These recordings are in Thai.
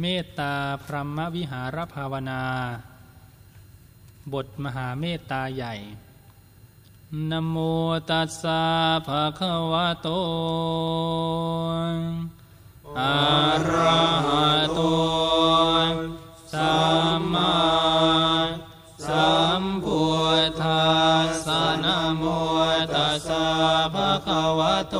เมตตาพรหมวิหารภาวนา บทมหาเมตตาใหญ่นโมตัสสะภะคะวะโตอะระหะโตสัมมาสัมพุทธัสสะนะโมตัสสะภะคะวะโต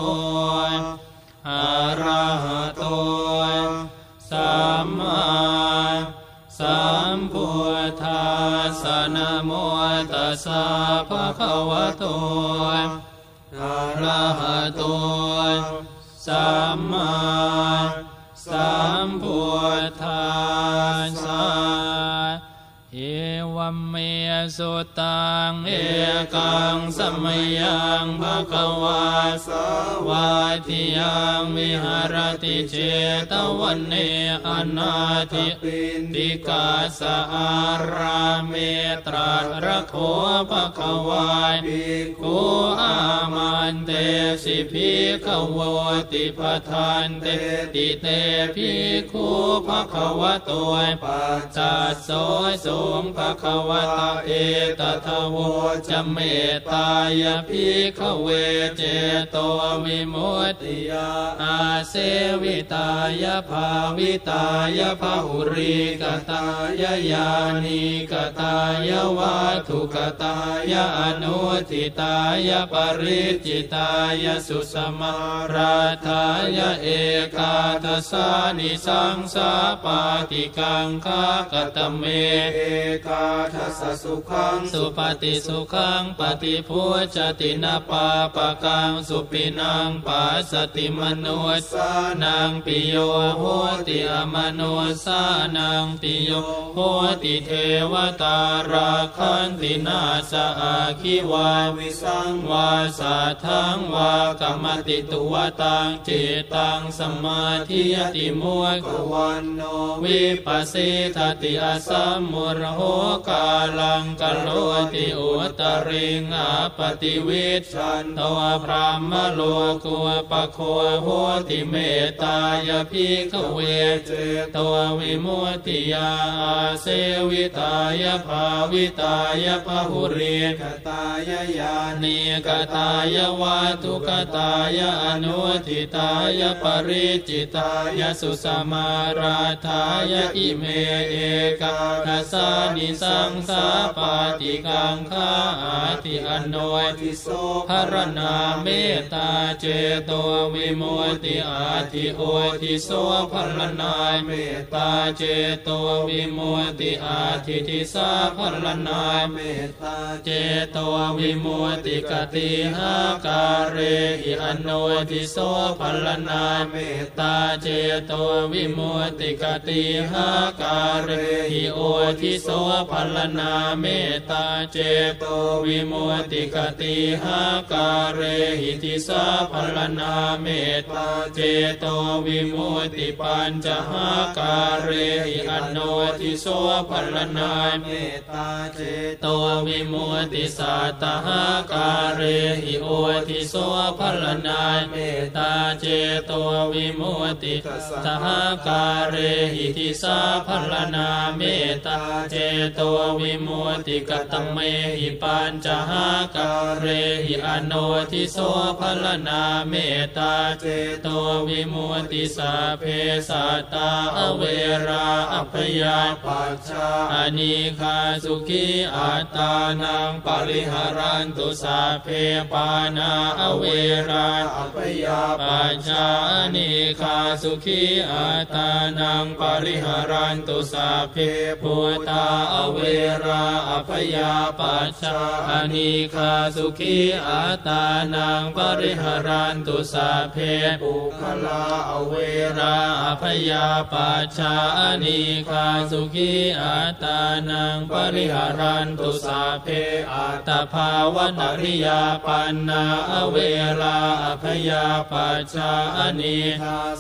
นะโมตัสสะภะคะวะโตอะระหะโตสัม สุตังเอกังสมัยยังภะคะวาสวาทิยังวิหารติเจตวันเนอนาทิติกาสอาราเมตรัสระโคภะคะวาภิกุอามันเตสิภิกขวติปทานเตติเตภิกขุภะคะวะโตปัจจัสโสสูงภะคะวะตาเอตทโวจเมตายภิขเวเจโตวิมุตติยาอาเสวิตายภาวิตายภาหุริกตายญาณิกตายวัตถุกตายอนุทิตายปริจิตายสุสมาราธายเอกาทสานิสังสาปาติกังคากตเมเอกาทสสุขังสุปฏิสุขังปฏิพุจตินาปาปะกังสุปินังปัสสติมโนสานังปิโยโหติอมโนสานังปิโยโหติเทวตาราคันตินาสอาคิวาวิสังวาสาทังวากรรมติตัวตังจิตตังสมาธิยติมุขกวันโนวิปัสสิทติอสัมมุรโหกาลังกโรติอุตตริงอัปปฏิวิชฌันโตพรหมโลกูปะโคโหติเมตตายะ ภิกขเวเจโตวิมุตติยาอาเสวิตายะ ภาวิตายะ พหุลีกตายะ ยานีกตายะ วัตถุกตายะ อนุฏฐิตายะ ปริจิตายะ สุสมารัทธายะ อิเมเอกาทสานิสังสาปาฏิกังขาอัตถิอโนธิโส ผรณาเมตตาเจโตวิมุตติอัตถิโอธิโส ผรณาเมตตาเจโตวิมุตติอัตถิทิสา ผรณาเมตตาเจโตวิมุตติกติหากาเรหิอโนธิโส ผรณาเมตตาเจโตวิมุตติกติหากาเรหิ โอธิโส ผรณาเมตตาเจโตวิมุตติ กติหากาเรหิ ทิสา ผรณาเมตตาเจโตวิมุตติ ปัญจหากาเรหิ อโนธิโส ผรณา เมตตา เจโตวิมุตติสัตตหากาเรหิโอธิโส ผรณาเมตตาเจโตวิมุตติสัตตหากาเรหิทิสา ผรณาเมตตาเจโตวิมุตติกตเมหิปัญจหากาเรหิอโนธิโส ผรณาเมตตาเจโตวิมุตติสัพเพสัตตาอเวราอภยาปัจจาอนิคาสุขีอัตานังปริหารันตุสาเพปานาอเวราอัปยาปัจจานิคาสุขีอัตานังปริหารันตุสาเพพุทธาอเวราอภยาปัจจาอนิคาสุขีอัตานังปริหารันตุสาเพปุคลาอเวราอภยาปัจจาอนิคาสุขีอัตานังปริหารันตุสาเพอัตตภาวนาริยาปันนาอเวราอภยาปัจจาอนิ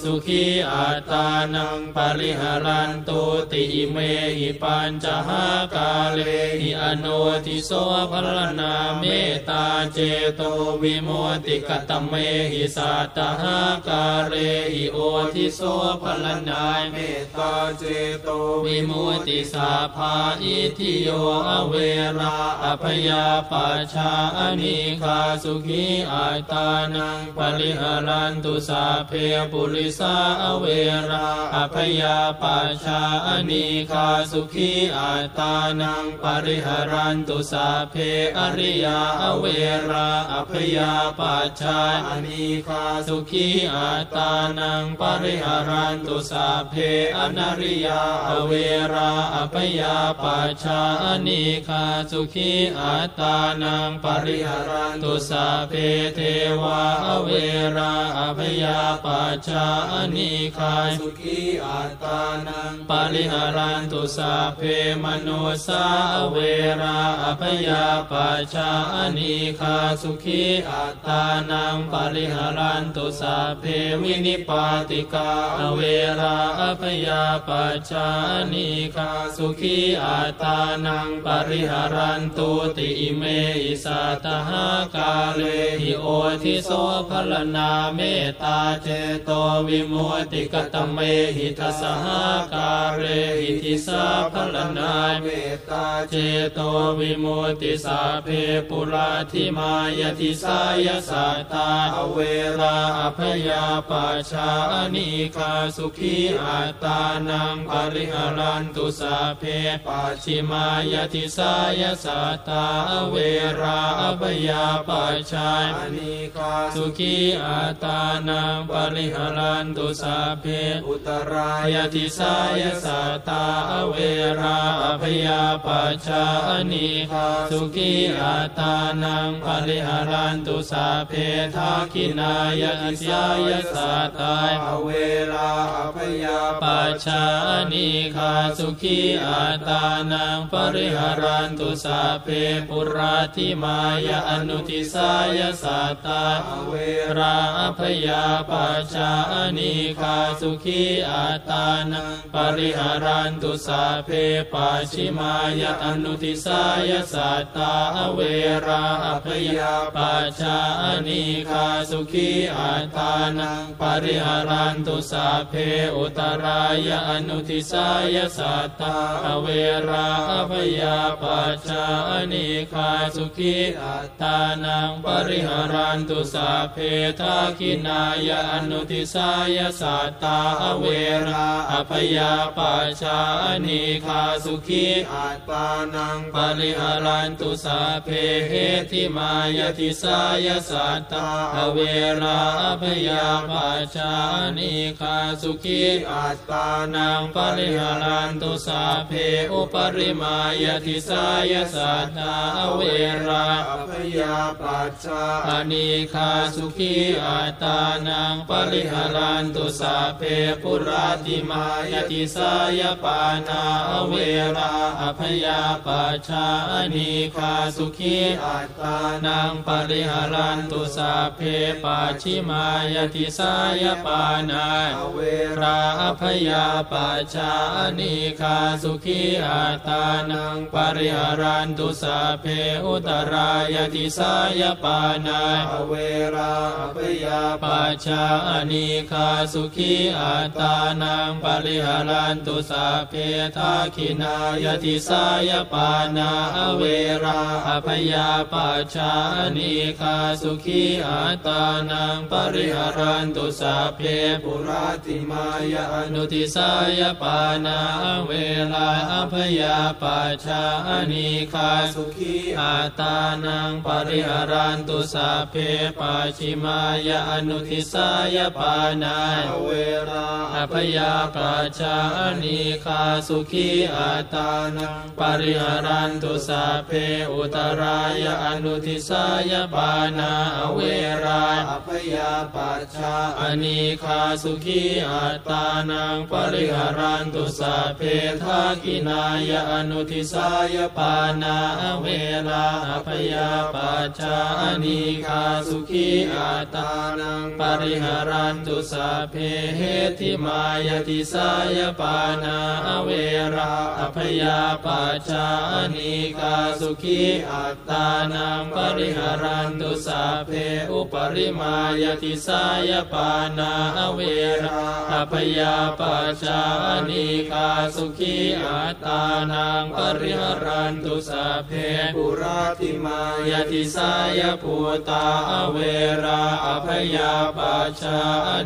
สุขีอัตานังปริหารันตุติเมหิปัญจหากเลหิอโนทิโสภลนาเมตตาเจโตวิมุตติกตเมหิสัตตหากาเรหิโอธิโส ผรณาเมตตาเจโตวิมุตติสัพพาอิตถิโยอเวราอัพยาปัชฌาอนีฆาสุขีอัตตานังปริหรันตุสัพเพปุริสาอเวราอัพยาปัชฌาอนีฆาสุขีอัตตานังปริหารันตุสาเพอริยาอเวราอภยาปัชชาอนิคาสุขีอาตานังปริหารันตุสาเพอนาริยาอเวราอภยาปัชชาอนิคาสุขีอาตานังปริหารันตุสาเพเทวาอเวราอภยาปัชชาอนิคาสุขีอาตานังปาริหารันตุสาเพมโนสาเวราอภยาปัชชาอนิคาสุขีอัตตานังปาริหารันตุสาเพวินิปาติกาเวราอภยาปัชชาอนิคาสุขีอัตตานังปาริหารันตุติเมอิสัตหากาเลหิโอทิโสภลนาเมตตาเจโตวิมุตติกตเมหิทัสหากาเรหิทิสาภลนาเมตตาเจโตวิมุติสาเพปุราธิมายติสายสัตตาอเวราอภยาปัชชาอนิคาสุขีอาตานังปริหารันตุสาเพปัจฉิมายติสายสัตตาอเวราอภยาปัชชาอนิคาสุขีอาตานังปริหารันตุสาเพอุตรายายติสายสัตตาอเวรา อภยาปัชชานิคาสุขีอาตานังปริหารันตุสาเพทาคินายติสายสัตตาอเวราอภยาปัชชานิคาสุขีอาตานังปริหารันตุสาเพปุราธิมายอนุติสายสัตตาอเวราอภยาปัชชานิคาสุขีอาตานังปริหารันตุสาเพปัจฉิมายอนุติสายสัตตาอเวราอภยาปัชชาอนิคาสุขีอาตานังปริหารันตุสาเพอุตรายอนุทิสายสัตตาอเวราอภยาปัชชาอนิคาสุขีอาตานังปริหารันตุสาเพทาคินายอนุทิสายสัตตาอเวราอภยาปัชชาอนิคาสุขีอาตานังปริหารันตุสาเพเหติมายติสายสัตตาเวราอภยาปัชชานิคาสุขีอาตานังปริหารันตุสาเพอุปริมายติสายสัตตาเวราอภยาปัชชานิคาสุขีอาตานังปริหารันตุสาเพปุราติมายติสายปานาเวราอภยาปัชาอนิคาสุขีอาตานังนางปริหารันตุสาเพปัจฉิมายติสายปานาเวราอภยาปัจจานิคาสุขีอาตานังปริหารันตุสาเพอุตรายติสายปานาเวราอภยาปัจจานิคาสุขีอาตานังปริหารันตุสาเพทาคินายติสายปานาอเวราอภยาปัจจานิคาสุขีอาตานังปริหารันตุสาเพปุราติมายาอนุติสายปานาเวลาอภยาปัชชานิคาสุขีอาตานังปริหารันตุสาเพปัจฉิมายาอนุทิสายปานาเวราอภยาปัชชานิคาสุขีอาตานังปริหารันตุสาเพอุตรายาอนุทิสายปานาเวราอภยาปัชชาอนิคาสุขีอัตตานังปริหารันตุสาเพทากินายอนุทิสายปานาเวลาอภยาปัจจาอนิคาสุขีอัตตานังปริหารันตุสาเพเหติมายติสายปานาเวราอภยยาปัจจานิกาสุขีอัตตานังปริหารันตุสัพเพอุปริมายติสายปานาเวราอภยาปัจจานิกาสุขีอัตตานังปริหารันตุสัพเพปุราติมายติสายภูตาเวราอภยาปัจจา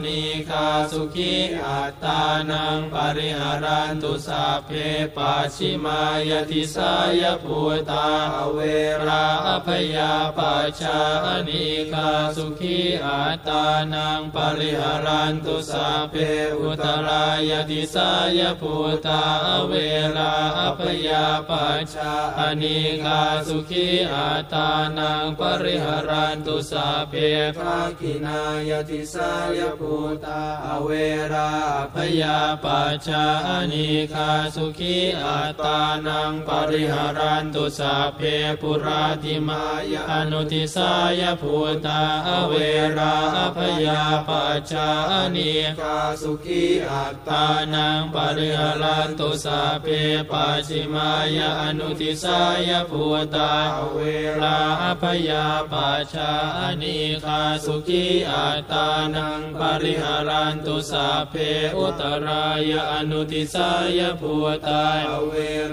นิคาสุขีอัตตานังปริหารันตุสัพเพปัจฉิมายติสายภูตาเวราอภยาปัจจานิคาสุขีอัตานังปริหารันตุสัพเพอุตรายติสายภูตาเวราอภยาปัจจานิคาสุขีอัตานังปริหารันตุสัพเพภาคินายติสายภูตาอเวราพยาปัจจานิคาสุขีอัตตานังปริหารันตุสัพเพปุราติมายอนุทิสายภูตาเวราพยาปัจจานิกาสุขีอัตตาตานังปริหารันตุสัพเพปัจิมายอนุทิสายภูตาอเวลาราพยาปัจจานิคาสุขีอัตตานังปริหารันตุสัพเพอุตรายอนุทิสายภูตาอเว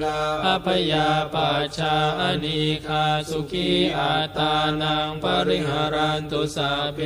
ราอภยาปัจจานิคาสุขีอัตานังปริหารันตุสัพเพ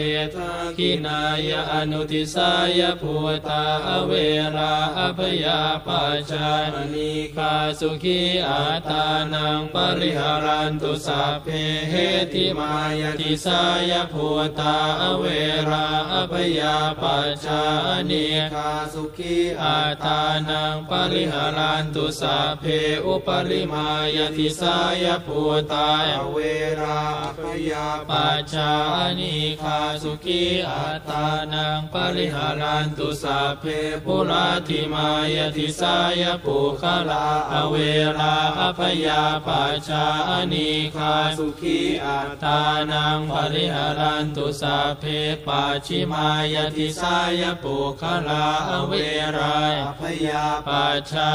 ทินายอนุทิสายภูตาเวราอภยาปัจจานิคาสุขีอัตานังปริหารันตุสัพเพเหติมายติสายภูตาเวราอภยาปัจจานิกาสุขีอาตานังปริหารันตุสัพเพอุปริมายติสายภูตาอเวราพยาปัจจานิคาสุขีอาตานังปริหารันตุสัพเพปุราติมายติสายภูคลาอเวราอภยาปัจจานิคาสุขีอัตานังปริหารันตุสัพเพปัจิมายติสายปุคลาอเวรายพยาปัจจา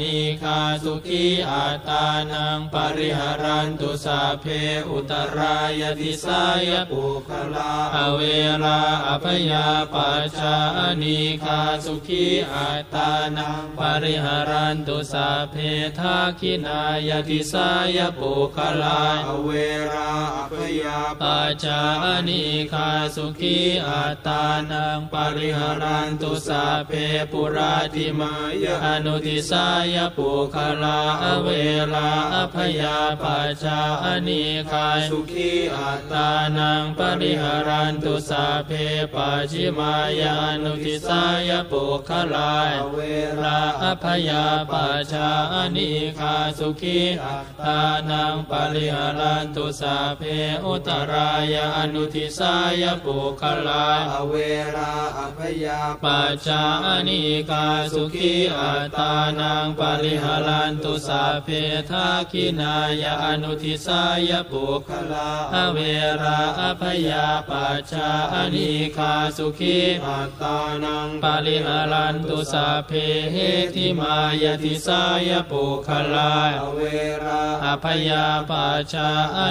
นิคาสุขีอัตตานังปริหารันตุสาเพอุตรายติสายปุคลาอเวราอภยาปัจจานิคาสุขีอัตตานังปริหารันตุสาเพทาคินายติสายปุคลาอเวราาปัจจานิคาสุขีอัตตานังปริหารันตุสัพเพปุราติมายอนุทิสายปุคลาอเวราอภยาปัจจานิคาสุขีอัตตานังปริหารันตุสัพเพปัจิมายานุทิสายปุคลาอเวลาอภยาปัจจานิคาสุขีตานังปริหารันตุสัพเพอุตรายอนุทิสายปุคลาอเวราพยาปัจจานิกาสุขีอัตตานังปริหารันตุสัพเพทาคินายอนุทิสายปุคคลาอเวราอภยาปัจจานิคาสุขีอัตตานังปริหารันตุสัพเพเหติมายติสายปุคลาอเวราอภยาปัจจา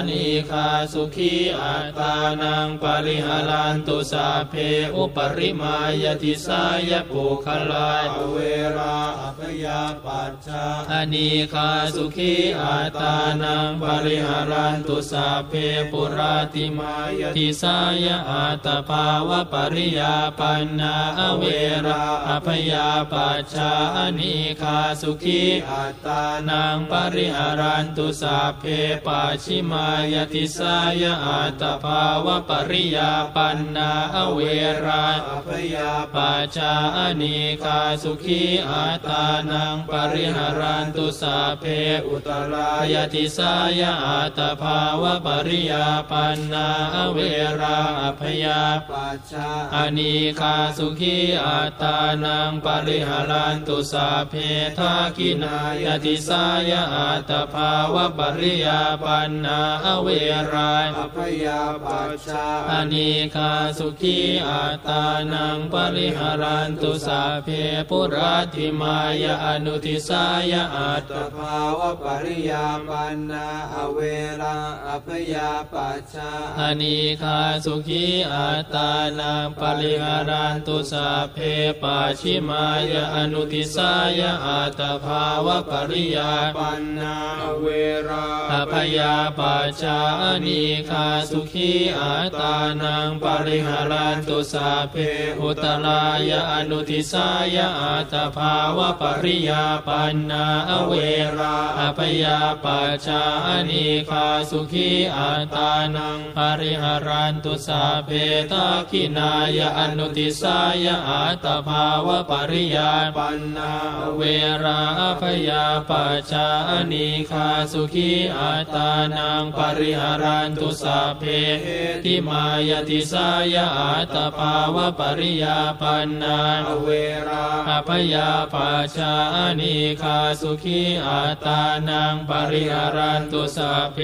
นิคาสุขีอัตตานังปริหารันตุสัพเพอุปริมายติสายปุคลาอเวราพยาปัจจาอนิคาสุขีอัตตานังปริหารันตุสัพเพปุราติมายติสายอัตภาวะปริยาปันนาอเวราอภยาปัจจานิคาสุขีอัตตานังปริหารันตุสัพเพปัจฉิมายติสายอัตภาวะปริยาปันนาอเวราพยาปัจจานิคาสุขีอัตานังปริหารันตุสัพเพอุตรายาติสายอัตภาวะปริยาปันนาอเวราอภยาปัจจาอานิคาสุขีอัตานังปริหารันตุสัพเพทาคินายติสายอัตภาวะปริยาปันนาอเวราพยาปัจจาอานิคาสุขีอัตตานังปริหารันตุสัพเพปุราติมายอนุทิสายะอัตตภาวะปริยาปันนาอเวราอภยาปัชชาอนิคาสุขีอัตตานังปริหารันตุสัพเพปัจฉิมายะอนุทิสายะอัตภาวะปริยาปันนาอเวราอภยาปัจจาอนิคาสุขีอัตานังปริหารันตุสัพเพอุตรายะอนุทิสายะอัตภาวะปริยาปันนาอเวราอภยาปัจจานิคาสุขีอัตานังปริหารันตุสัพเพตาคินายะอนุทิสายะอัตภาวะปริยาปันนาอเวราอภยาปัจจานิคาสุขีอัตานังปริหารันตุสัพเพทิมายติสายะอัตภาวะปริยาปันนาเวราอภยาปัจจานิคาสุขีอัตานังปริหารันตุสัพเพ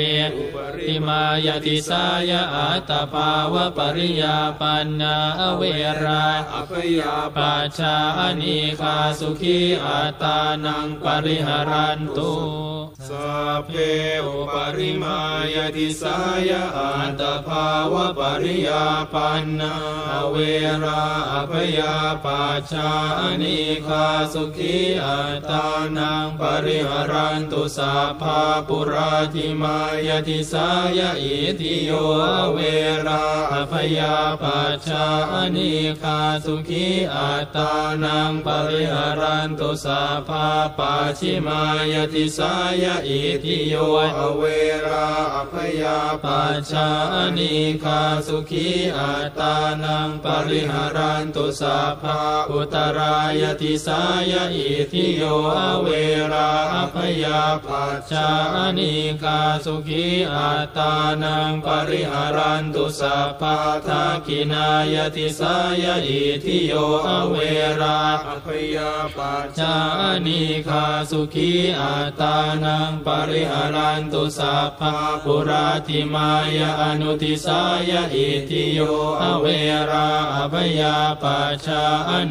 ทิมายติสายะอัตภาวะปริยาปันนาเวราอภยาปัจจานิคาสุขีอัตานังปริหารันตุสัพเพอุปริมายติสายอัตภาวะปริยาปันนาอเวราอภยาปัชชาอนิคาสุขีอัตานังปริหารันตุสัพพาปุราธิมายติสายะอิทิโยอเวราอภยาปัชชาอนิคาสุขีอัตานังปริหารันตุสัพพาปัจฉิมายติสายะอิทิโยอเวราอภยาปัชชานิคาสุขีอัตานังปริหารันตุสัพพาอุตรายติสายอิทิโยอเวราอภยาปัชชานิคาสุขีอัตานังปริหารันตุสัพพะทากินายติสายอิทิโยอเวราอภยาปัชชานิคาสุขีอัตานังปริหารันตุสัพพะปุราติมายะอนุทิสายะอิทิโยอเวราอภยาปัชชา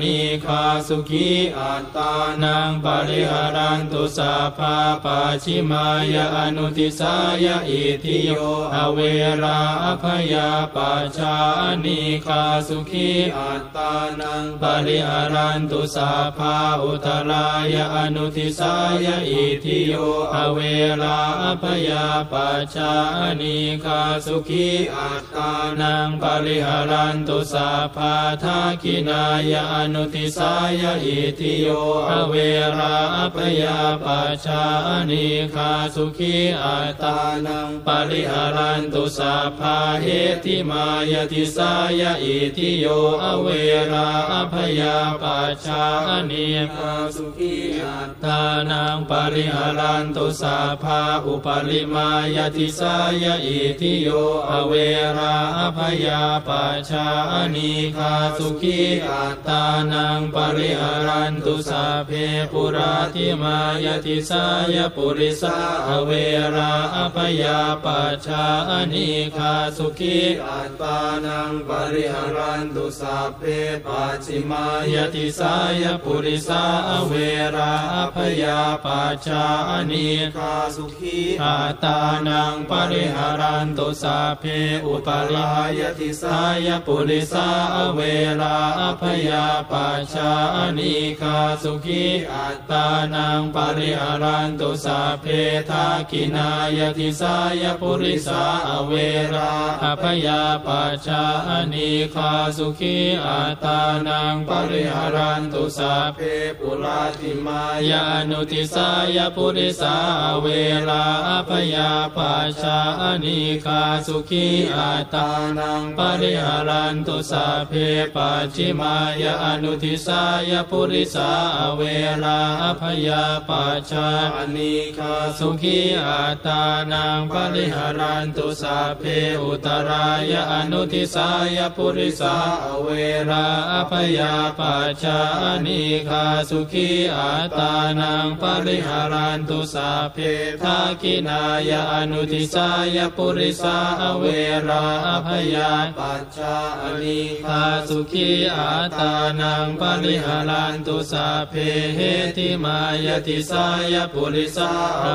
นิคาสุขีอัตตานังปริหารันตุสัพพะปัจฉิมายะอนุทิสายะอิทิโยอเวราอภยาปัชชานิคาสุขีอัตตานังปริหารันตุสัพพะอุตรายะอนุทิสายะอิทิโยอเวราอภยาปัชชานิคาสุขีอัตตานังปริหารันตุสัพพะทาคินายะอนุทิสายะอิทิโยอเวราอภยาปัชชานิคาสุขีอัตตานังปริหารันตุสัพพะเหติมายติสายะอิทิโยอเวราอภยาปัชชานิคาสุขีอัตตานังปริหารันตุสัพพะอุปริมายติสายะอิิโยอเวราอภยาปัชาอนิคาสุขีอัตตานังปริหารันตุสัพเพปุราธิมายติสายปุริสาอเวราอภยาปัชาอนิคาสุขีอัตตานังปริหารันตุสัพเพปัจิมายติสายปุริสาอเวราอภยาปัชาอนิคาสุขีอัตตานังปริหารันตุสัพเพอุปริหายติสายปุริสาเวราอภยาปัชชาอนิคาสุขีอัตตานังปริหารันตุสัพเพทากินายติสายปุริสาเวราอภยาปัชชาอนิคาสุขีอัตตานังปริหารันตุสัพเพปุราติมายานุติสายปุริสาเวราอภยาปัชชาอนิคาสุขีอัตตานังปริหารันตุสัพเพปัจฉิมายานุทิสายะปุริสาอเวราอภยาปัชชาอนิคาสุขีอัตตานังปริหารันตุสัพเพอุตรายะอนุทิสายะปุริสาอเวราอภยาปัชชาอนิคาสุขีอัตตานังปริหารันตุสัพเพทากินายะอนุทิสายะปุริริสาเวราอภยาปัชชานิคาสุขีอัตานังปริหารันตุสัพเพเหติมายติสายปุริสา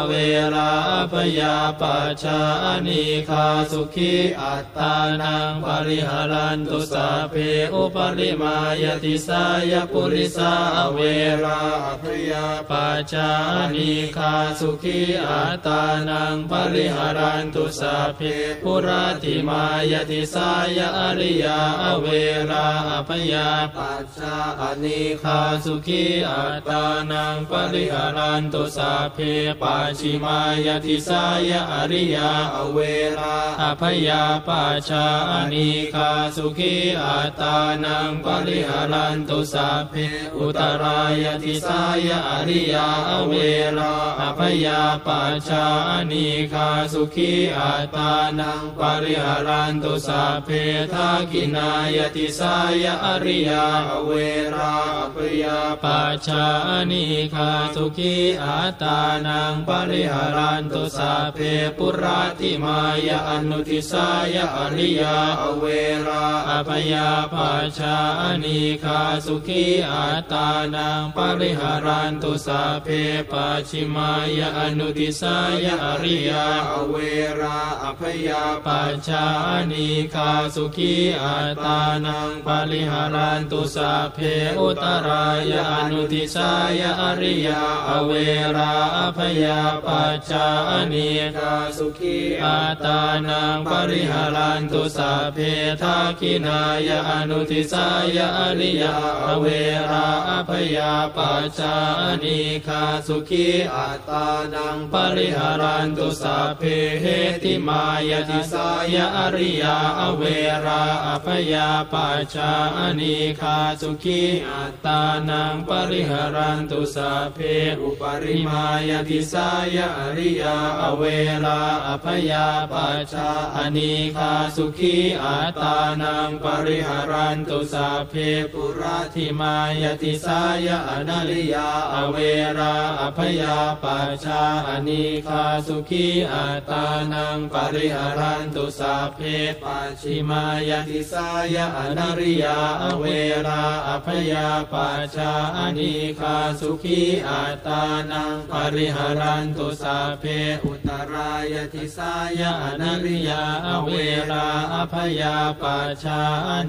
เวราพยาปัจจานิคาสุขีอัตตานังปริหารันตุสาเพอุปริมายติสายปุริสาเวราพยาปัจจานิคาสุขีอัตตานังปริหารันตุสาเพปุราติมายติสายอริยาเวราพยาปัจจานิคาสุขีอัตตานังปริหารันตุสาเพปัชิมายติสายอริยาเวราอภยาปัจจานิคาสุขีอัตตานังปริหารันตุสาเพอุตรายติสายอริยาเวราอภยาปัจจานิคาสุขีอัตตานังปริหารันตุสาเพทากินายติสายอริยาเวราอภยาปัจจานิคาสุขีอัตานังปริหารันตุสาเพปุราติมายอนุทิสายอริยาเวราอภยาปัจจานิคาสุขีอัตานังปริหารันตุสาเพปัชิมายอนุทิสายอริยาเวราอภยาปัจจานิคาสุขีอัตตานังปริหารันตุสาเพอุตรายอนุทิสายอริยาเวราอภยาปัจจานิคาสุขีอัตตานังปริหารันตุสาเพทาคินายอนุทิสายอริยาเวราอภยาปัจจานิคาสุขีอัตตานังปริหารันตุสาเพเหติมาายติสายอริยาอเวราอภยาปัจจานิคาสุขีอัตตานังปริหารันตุสาเพอุปริมายติสายอริยาอเวราอภยาปัจจานิคาสุขีอัตตานังปริหารันตุสาเพปุราธิมายติสายอนาลิยาอเวราอภยาปัจจานิคาสุขีอัตตานังปริริหารันตุสาเพปัจิมายติสายอนาริยาอเวราอภยาปัจจานิคาสุขีอัตตานังปริหารันตุสาเพอุตรายติสายอนาริยาอเวราอภยาปัจจา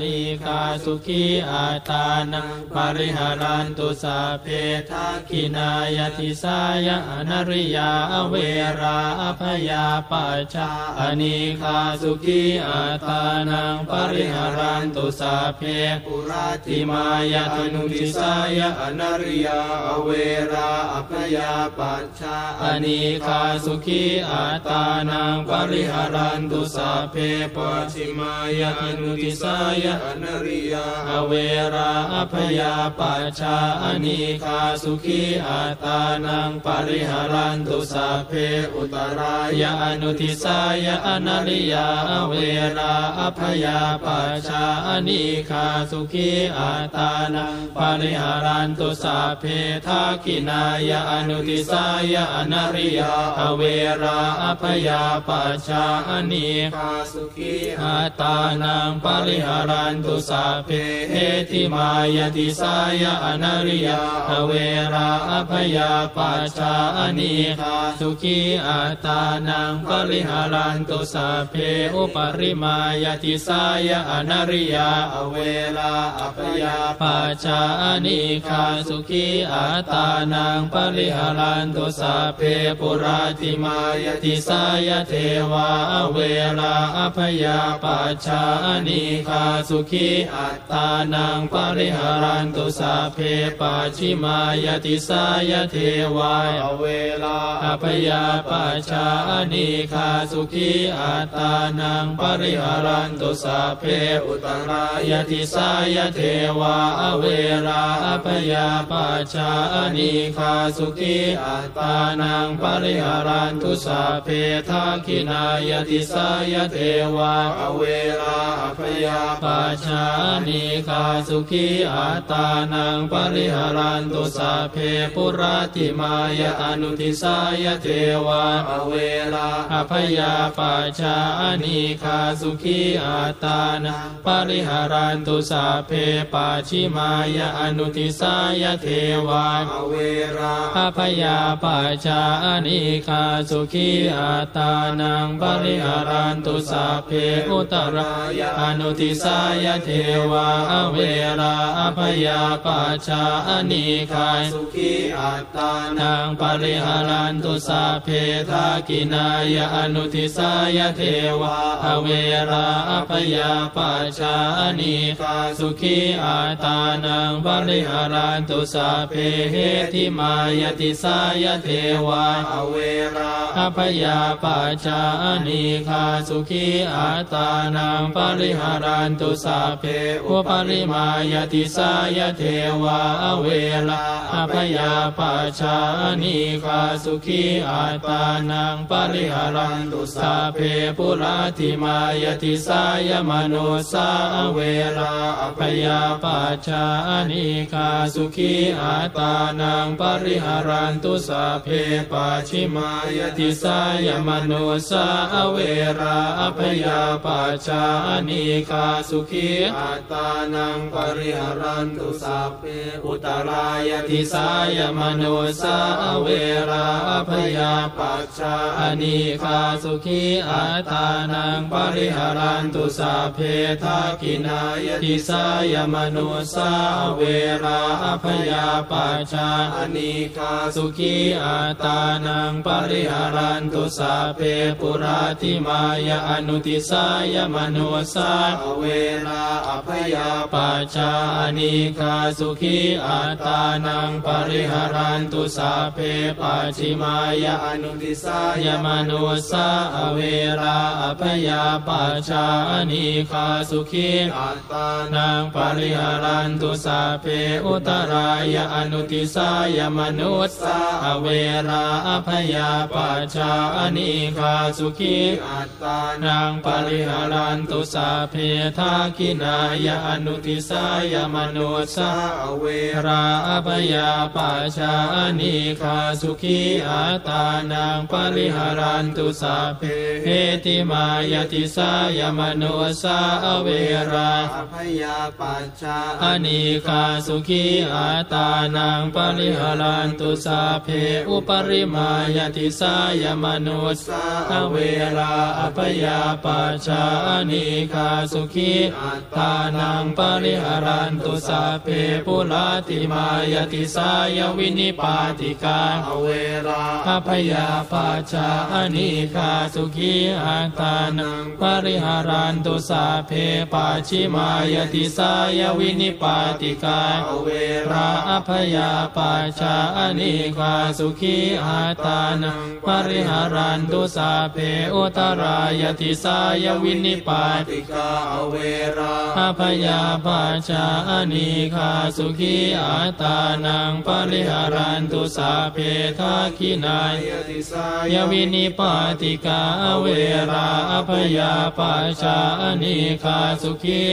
นิคาสุขีอัตตานังปริหารันตุสาเพทาคินายติสายอนาริยาอเวราอภยาปัจจานิคาสุขีอัตานังปริหารันตุสาเพปุราติมายอนุทิสายอนาริยาอเวราอภยาปัจจาอนิคาสุขีอัตานังปริหารันตุสาเพปัจฉิมายอนุทิสายอนาริยาอเวราอภยาปัจจาอนิคาสุขีอัตานังปริหารันตุสาเพอุตรายอนุทิสายอนาริยาเวราอภยาปัจจานิคาสุขีอัตตานังปริหารันตุสาเพทาคินายาอนุทิสายาอนาริยาเวราอภยาปัจจานิคาสุขีอัตตานังปริหารันตุสาเพเหติมายติสายาอนาริยาเวราอภยาปัจจานิคาสุขีอัตตานังปริหารันนตุสาเพอุปริมายติสายอนาริยาอเวราอภยาปัจจานิคาสุขีอัตานังปริหารันตุสาเพปุราติมายติสายเทวาอเวราอภยาปัจจานิคาสุขีอัตานังปริหารันตุสาเพปัจฉิมายติสายเทวาอเวลาอภยาปัจจานิคาสุขีอัตานังปริหารันตุสาเพอุตรายติสายเทวาอเวลาอภยาปัจจานิคาสุขีอัตานังปริหารันตุสาเพทาคินายติสายเทวาอเวลาอภยาปัจจานิคาสุขีอัตานังปริหารันตุสาเพปุราติมายอนุทิสายเทวาอเวลาอภยาปัจจานิคาสุขีอัตานังปริหารันตุสาเพปัจฉิมายอนุทิสายเทวาเวราอภยาปัจจานิคาสุขีอัตานังปริหารันตุสัพเพอุตรายอนุทิสายเทวาเวราอภยาปัจจานิคาสุขีอัตานังปริหารันตุสัพเพทากินายอนุทิสายเทวาอเวราอภยาปัจจานิคาสุขีอัตานังปริหารันตุสัพเพเหติมายติสายเทวาอเวราอภยาปัจจานิคาสุขีอัตานังปริหารันตุสัพเพอุปริมายติสายเทวาอเวลาอภยาปัจจานิคาสุขีอัตานังปริหารันตุสัพเพปุราติมายติสายมโนสาเวลาอภยาปัจจานิคาสุขีอัตานังปริหารันตุสัพเพปัจฉิมายติสายมโนสาเวราอภยาปัจจานิคาสุขีอัตานังปริหารันตุสัพเพอุตรายติสายมโนสาเวราอภยาปัจจานิคาสุขีอัตตานังปริหารันตุสัพเพทักขินายติสายมโนสาเวราอภยาปัจจานิคาสุขีอัตตานังปริหารันตุสัพเพปุราติมายอนุติสายมโนสาเวราอภยาปัจจานิคาสุขีอัตตานังปริหารันตุสัพเพปัจฉิมายอนุทิสายมโนสาเวราอภยาปัจจานิคาสุขีอัตตานังปริหารันตุสัพเพอุตรายะอนุติสายมนุสสาอเวราอภยาปัจจานิคาสุขีอัตตานังปริหารันตุสัพเพทากินายะอนุติสายมนุสสาอเวราอภยาปัจจานิคาสุขีอัตตานังปริหารันตุสัพเพเหติมายติสายมนุสสาอเวราอภยาปัจจาอนิคาสุขีอัตตานังปริหารันตุสัพเพอุปริมายติสายมนุสสาอเวราอภยาปัจจานิคาสุขีอัตตานังปริหารันตุสัพเพปุลาติมายติสายวินิปาติกาอเวราอภยาปัจจานิคาสุุขีอัตานังปริหารันตุสัพเพปัจฉิมายติสายวินิปาติกาอเวราอภยาปัจจานิคาสุขีอัตานังปริหารันตุสัพเพอุตรายติสายวินิปาติกาอเวราอภยาปัจจานิคาสุขีอัตานังปริหารันตุสัพเพทักขินายยติสายวินิปาติกาเวราอภยาปัจจานิคาสุขี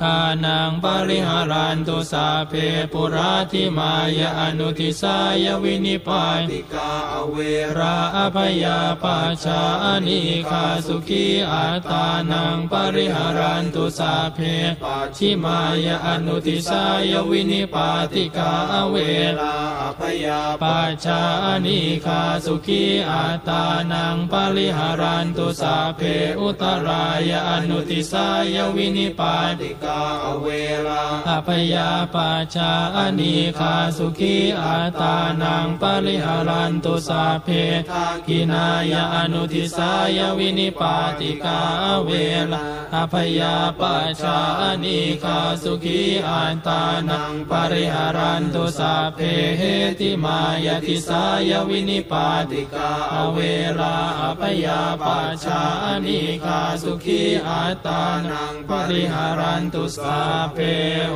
ทานังปริหารันตุสัพเพปุราธิมายอนุทิสายวินิปาติติกาอเวราราอภยาปัจจานิคาสุขีอัตตานังปริหารันตุสัพเพปัจฉิมายอนุทิสายวินิปาติกาเวลาอภยาปัจจานิคาสุขีอัตตานังปริหารันตุสัพเพอุตรายอนุติสายวินิปาติกาอเวราอภยาปัจจานิคาสุขีอัตานังปริหารันตุสัพเพทักขินายอนุทิสายวินิปาติกาเวลาอภยาปัจจานิคาสุขีอัตตานังปริหารันตุสัพเพเหติมายติสายวินิปาติกาเวลาอภยาปัจจานิคาสุขีอัตตานังปริหารันตุสัพเพ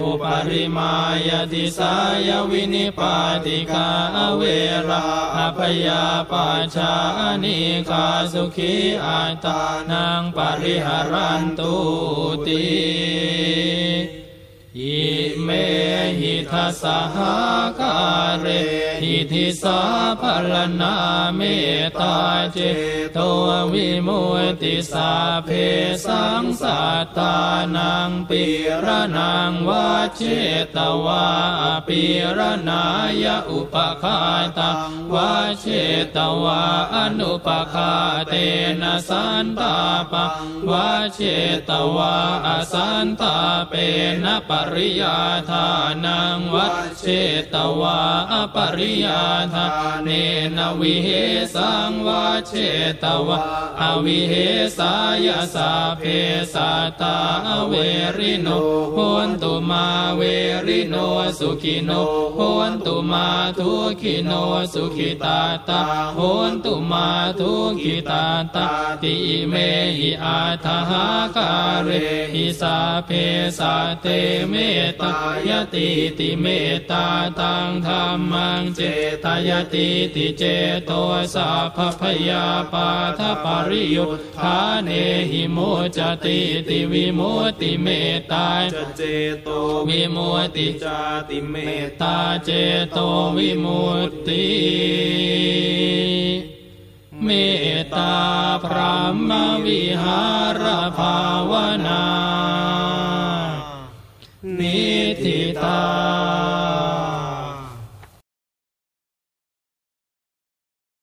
อุปริมายติสายวินิปาติกาเวลาอภยาปัจจานิคาสุขีอัตตานังปริหารันตุติ อิเมหิทัสหาคาเรหิทิสาภลนาเมตตาเจโตวิมุติสาเพสังสัตตานังปิระนังวาเจตวาปิระนายอุปคาตังวาเชตวาอนุปคาเตนะสันตาปังวาเชตวาอสันตาเปนะปะริยาทานังวัดเชตวาอปริยาทาเนนวิเหสังวาเชตวาอวิเหสายสาเพสัตาเวริโนโหนตุมาเวริโนสุขิโนโหนตุมาทุขิโนสุขิตาตาโหนตุมาทุขิตาตาติเมหิอาทหาคาเรหิสาเพสัตเตเมตตายติติเมตตาตังธรรมังเจตายติติเจโตสัพพพยาปาทปริยุทธาเนหิโมจติติวิโมติเมตตาจเจโตวิโมติจาติเมตตาเจโตวิมุตติเมตตาพรหมวิหารภาวนา 你的道。